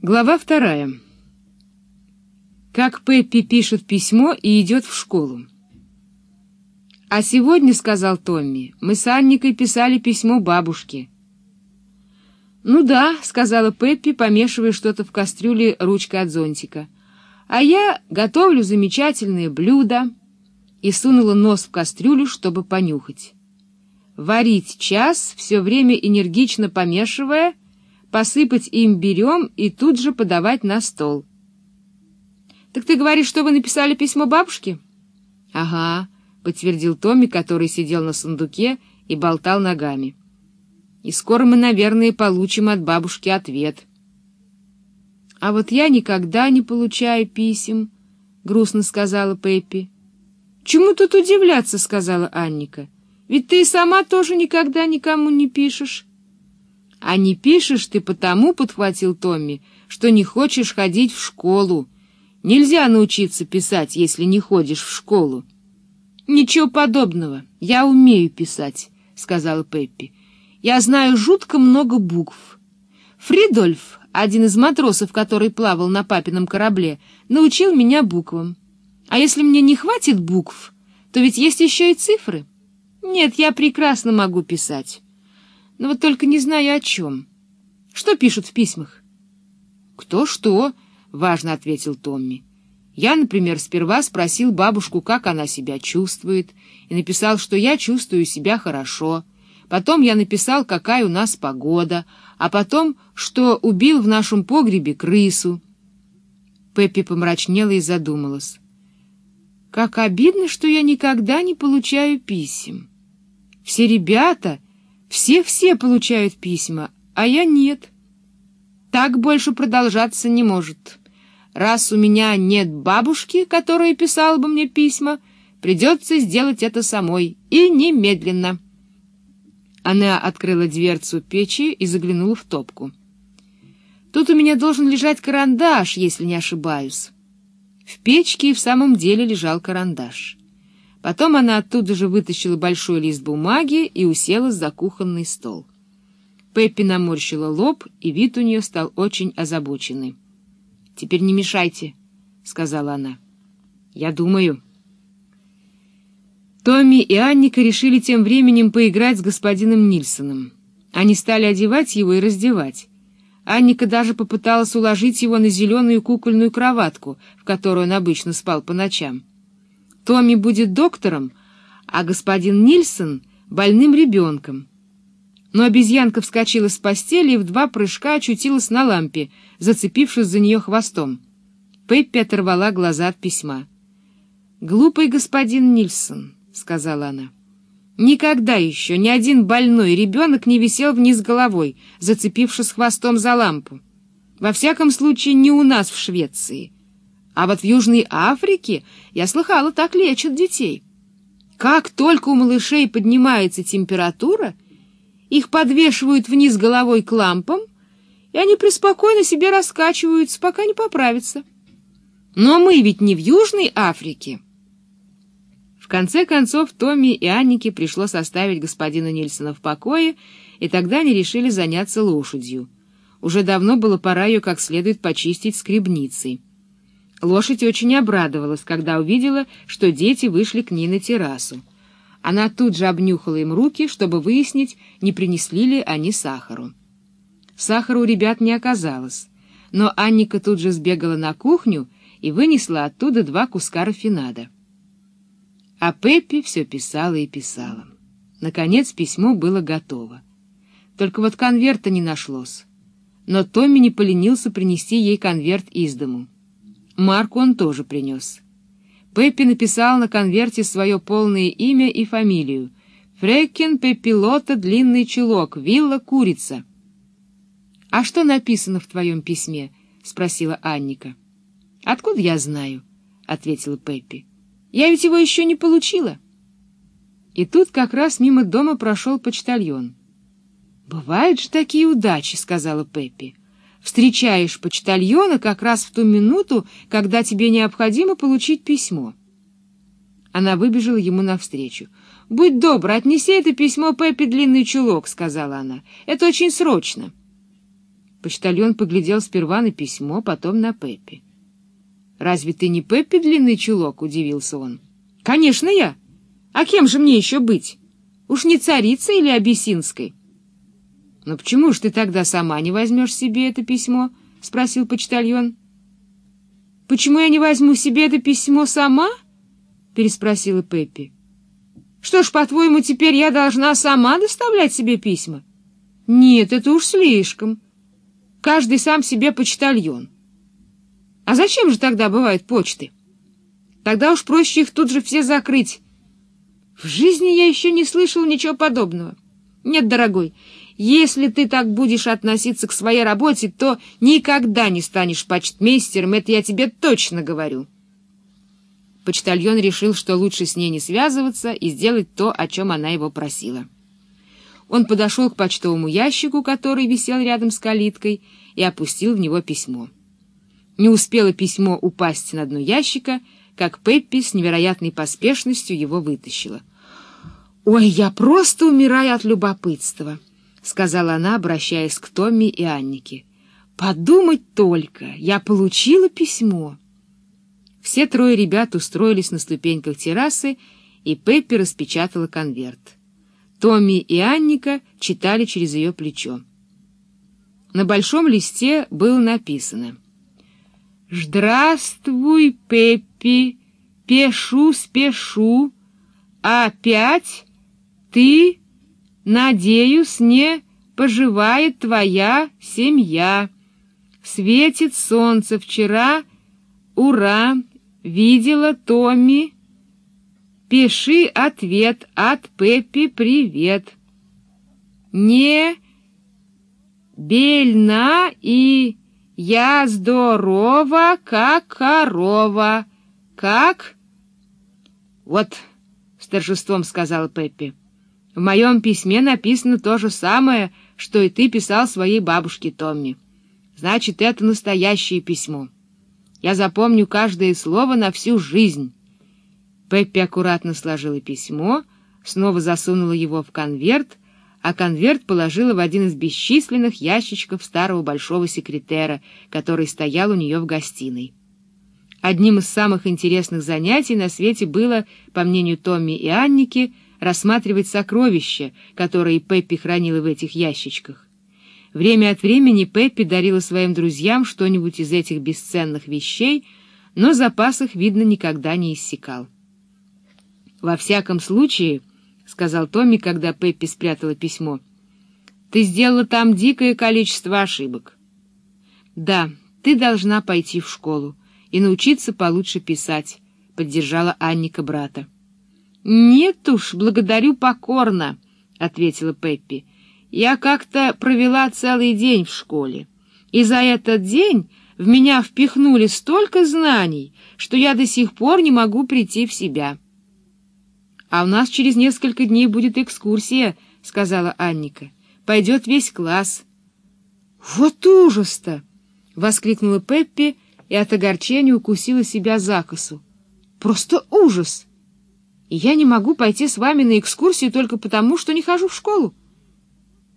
Глава вторая. Как Пеппи пишет письмо и идет в школу. «А сегодня, — сказал Томми, — мы с Анникой писали письмо бабушке». «Ну да, — сказала Пеппи, помешивая что-то в кастрюле ручкой от зонтика. А я готовлю замечательное блюдо» и сунула нос в кастрюлю, чтобы понюхать. Варить час, все время энергично помешивая — посыпать имбирем и тут же подавать на стол. — Так ты говоришь, что вы написали письмо бабушке? — Ага, — подтвердил Томми, который сидел на сундуке и болтал ногами. — И скоро мы, наверное, получим от бабушки ответ. — А вот я никогда не получаю писем, — грустно сказала Пеппи. — Чему тут удивляться, — сказала Анника. — Ведь ты и сама тоже никогда никому не пишешь. «А не пишешь ты потому, — подхватил Томми, — что не хочешь ходить в школу. Нельзя научиться писать, если не ходишь в школу». «Ничего подобного. Я умею писать», — сказала Пеппи. «Я знаю жутко много букв. Фридольф, один из матросов, который плавал на папином корабле, научил меня буквам. А если мне не хватит букв, то ведь есть еще и цифры. Нет, я прекрасно могу писать». Но вот только не знаю о чем. Что пишут в письмах? Кто что, важно ответил Томми. Я, например, сперва спросил бабушку, как она себя чувствует, и написал, что я чувствую себя хорошо. Потом я написал, какая у нас погода, а потом, что убил в нашем погребе крысу. Пеппи помрачнела и задумалась. Как обидно, что я никогда не получаю писем. Все ребята все-все получают письма, а я нет. Так больше продолжаться не может. Раз у меня нет бабушки, которая писала бы мне письма, придется сделать это самой, и немедленно. Она открыла дверцу печи и заглянула в топку. Тут у меня должен лежать карандаш, если не ошибаюсь. В печке и в самом деле лежал карандаш. Потом она оттуда же вытащила большой лист бумаги и уселась за кухонный стол. Пеппи наморщила лоб, и вид у нее стал очень озабоченный. — Теперь не мешайте, — сказала она. — Я думаю. Томми и Анника решили тем временем поиграть с господином Нильсоном. Они стали одевать его и раздевать. Анника даже попыталась уложить его на зеленую кукольную кроватку, в которую он обычно спал по ночам. Томми будет доктором, а господин Нильсон — больным ребенком. Но обезьянка вскочила с постели и в два прыжка очутилась на лампе, зацепившись за нее хвостом. Пеппи оторвала глаза от письма. «Глупый господин Нильсон», — сказала она. «Никогда еще ни один больной ребенок не висел вниз головой, зацепившись хвостом за лампу. Во всяком случае, не у нас в Швеции». А вот в Южной Африке, я слыхала, так лечат детей. Как только у малышей поднимается температура, их подвешивают вниз головой к лампам, и они преспокойно себе раскачиваются, пока не поправятся. Но мы ведь не в Южной Африке. В конце концов, Томми и Аннике пришлось оставить господина Нильсона в покое, и тогда они решили заняться лошадью. Уже давно было пора ее как следует почистить скребницей. Лошадь очень обрадовалась, когда увидела, что дети вышли к ней на террасу. Она тут же обнюхала им руки, чтобы выяснить, не принесли ли они сахару. Сахара у ребят не оказалось, но Анника тут же сбегала на кухню и вынесла оттуда два куска рафинада. А Пеппи все писала и писала. Наконец письмо было готово. Только вот конверта не нашлось. Но Томми не поленился принести ей конверт из дому. Марку он тоже принес. Пеппи написал на конверте свое полное имя и фамилию. Фрекин Пеппилота Длинный Чулок, вилла Курица. — А что написано в твоем письме? — спросила Анника. — Откуда я знаю? — ответила Пеппи. — Я ведь его еще не получила. И тут как раз мимо дома прошел почтальон. — Бывают же такие удачи, — сказала Пеппи встречаешь почтальона как раз в ту минуту, когда тебе необходимо получить письмо. Она выбежала ему навстречу. — Будь добр, отнеси это письмо Пеппи длинный чулок, — сказала она. — Это очень срочно. Почтальон поглядел сперва на письмо, потом на Пеппи. «Разве ты не Пеппи длинный чулок?» — удивился он. «Конечно я! А кем же мне еще быть? Уж не царицей или абиссинской?» «Но почему ж ты тогда сама не возьмешь себе это письмо?» — спросил почтальон. «Почему я не возьму себе это письмо сама?» — переспросила Пеппи. «Что ж, по-твоему, теперь я должна сама доставлять себе письма?» «Нет, это уж слишком. Каждый сам себе почтальон». А зачем же тогда бывают почты? Тогда уж проще их тут же все закрыть. В жизни я еще не слышал ничего подобного. Нет, дорогой, если ты так будешь относиться к своей работе, то никогда не станешь почтмейстером, это я тебе точно говорю. Почтальон решил, что лучше с ней не связываться и сделать то, о чем она его просила. Он подошел к почтовому ящику, который висел рядом с калиткой, и опустил в него письмо. Не успело письмо упасть на дно ящика, как Пеппи с невероятной поспешностью его вытащила. «Ой, я просто умираю от любопытства», — сказала она, обращаясь к Томми и Аннике. «Подумать только, я получила письмо». Все трое ребят устроились на ступеньках террасы, и Пеппи распечатала конверт. Томми и Анника читали через ее плечо. На большом листе было написано — «Здравствуй, Пеппи, пешу, спешу, опять ты, надеюсь, не поживает твоя семья. Светит солнце вчера, ура, видела Томми. Пиши ответ от Пеппи привет. Не бельна и я здорова, как корова. Как? Вот, с торжеством сказала Пеппи. В моем письме написано то же самое, что и ты писал своей бабушке Томми. Значит, это настоящее письмо. Я запомню каждое слово на всю жизнь. Пеппи аккуратно сложила письмо, снова засунула его в конверт, а конверт положила в один из бесчисленных ящичков старого большого секретера, который стоял у нее в гостиной. Одним из самых интересных занятий на свете было, по мнению Томми и Анники, рассматривать сокровища, которые Пеппи хранила в этих ящичках. Время от времени Пеппи дарила своим друзьям что-нибудь из этих бесценных вещей, но запас их, видно, никогда не иссякал. Во всяком случае, — сказал Томми, когда Пеппи спрятала письмо. — Ты сделала там дикое количество ошибок. — Да, ты должна пойти в школу и научиться получше писать, — поддержала Анника брата. — Нет уж, благодарю покорно, — ответила Пеппи. — Я как-то провела целый день в школе, и за этот день в меня впихнули столько знаний, что я до сих пор не могу прийти в себя. — «А у нас через несколько дней будет экскурсия», — сказала Анника. «Пойдет весь класс». «Вот ужас-то!» — воскликнула Пеппи и от огорчения укусила себя за косу. «Просто ужас! Я не могу пойти с вами на экскурсию только потому, что не хожу в школу.